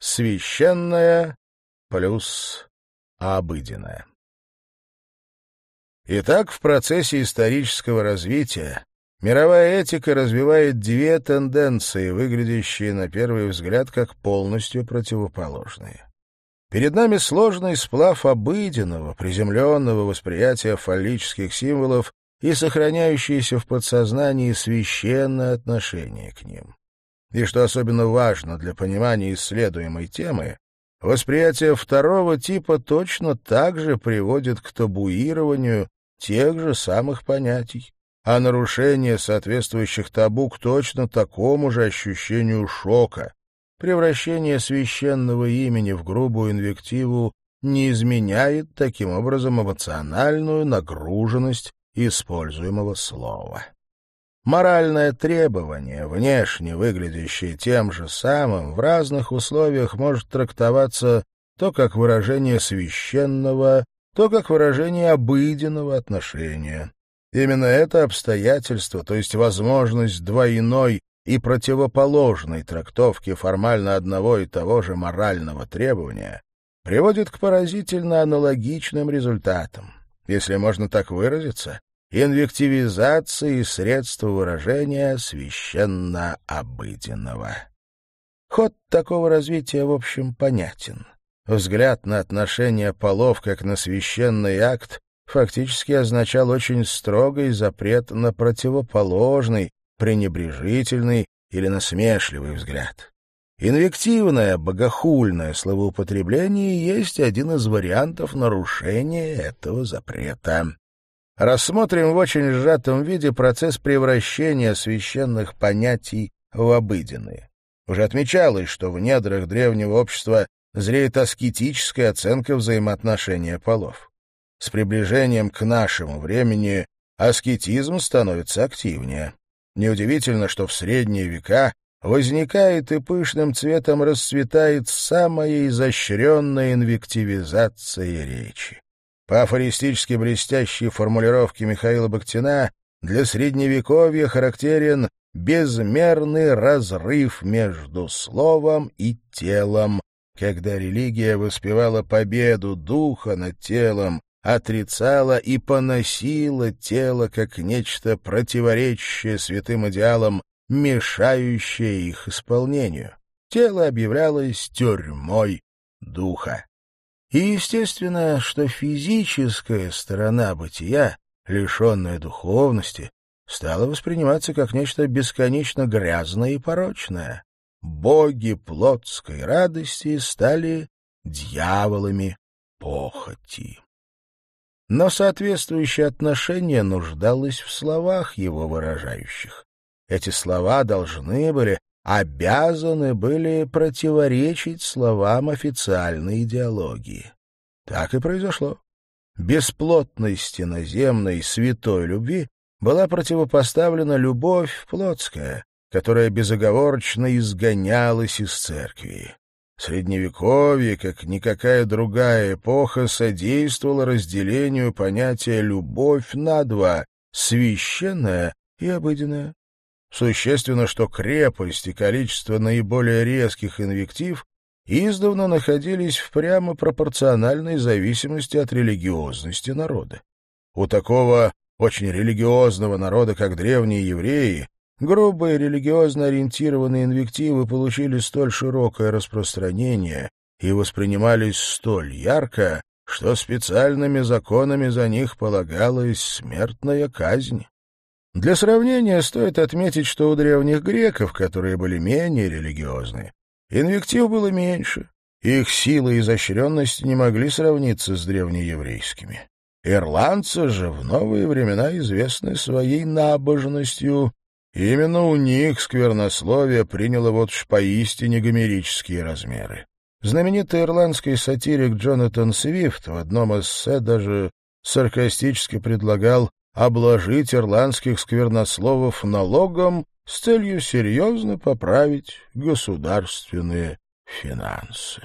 священное плюс обыденное. Итак, в процессе исторического развития мировая этика развивает две тенденции, выглядящие на первый взгляд как полностью противоположные. Перед нами сложный сплав обыденного, приземленного восприятия фаллических символов и сохраняющееся в подсознании священное отношение к ним. И что особенно важно для понимания исследуемой темы, восприятие второго типа точно так же приводит к табуированию тех же самых понятий, а нарушение соответствующих табу к точно такому же ощущению шока. Превращение священного имени в грубую инвективу не изменяет таким образом эмоциональную нагруженность используемого слова. Моральное требование, внешне выглядящее тем же самым, в разных условиях может трактоваться то как выражение священного, то как выражение обыденного отношения. Именно это обстоятельство, то есть возможность двойной и противоположной трактовки формально одного и того же морального требования, приводит к поразительно аналогичным результатам. Если можно так выразиться, инвективизации средства выражения священно-обыденного. Ход такого развития, в общем, понятен. Взгляд на отношение полов как на священный акт фактически означал очень строгий запрет на противоположный, пренебрежительный или насмешливый взгляд. Инвективное, богохульное словоупотребление есть один из вариантов нарушения этого запрета рассмотрим в очень сжатом виде процесс превращения священных понятий в обыденные. Уже отмечалось, что в недрах древнего общества зреет аскетическая оценка взаимоотношения полов. С приближением к нашему времени аскетизм становится активнее. Неудивительно, что в средние века возникает и пышным цветом расцветает самая изощренная инвективизация речи. По афористически блестящей формулировке Михаила Бактина для Средневековья характерен безмерный разрыв между словом и телом, когда религия воспевала победу духа над телом, отрицала и поносила тело как нечто противоречащее святым идеалам, мешающее их исполнению. Тело объявлялось тюрьмой духа. И естественно, что физическая сторона бытия, лишенная духовности, стала восприниматься как нечто бесконечно грязное и порочное. Боги плотской радости стали дьяволами похоти. Но соответствующее отношение нуждалось в словах его выражающих. Эти слова должны были обязаны были противоречить словам официальной идеологии. Так и произошло. Бесплотности наземной святой любви была противопоставлена любовь плотская, которая безоговорочно изгонялась из церкви. Средневековье, как никакая другая эпоха, содействовало разделению понятия «любовь» на два — священное и обыденное. Существенно, что крепость и количество наиболее резких инвектив издавна находились в прямо пропорциональной зависимости от религиозности народа. У такого очень религиозного народа, как древние евреи, грубые религиозно ориентированные инвективы получили столь широкое распространение и воспринимались столь ярко, что специальными законами за них полагалась смертная казнь. Для сравнения стоит отметить, что у древних греков, которые были менее религиозны, инвектив было меньше, их сила и изощренность не могли сравниться с древнееврейскими. Ирландцы же в новые времена известны своей набожностью. Именно у них сквернословие приняло вот уж поистине гомерические размеры. Знаменитый ирландский сатирик Джонатан Свифт в одном эссе даже саркастически предлагал обложить ирландских сквернословов налогом с целью серьезно поправить государственные финансы.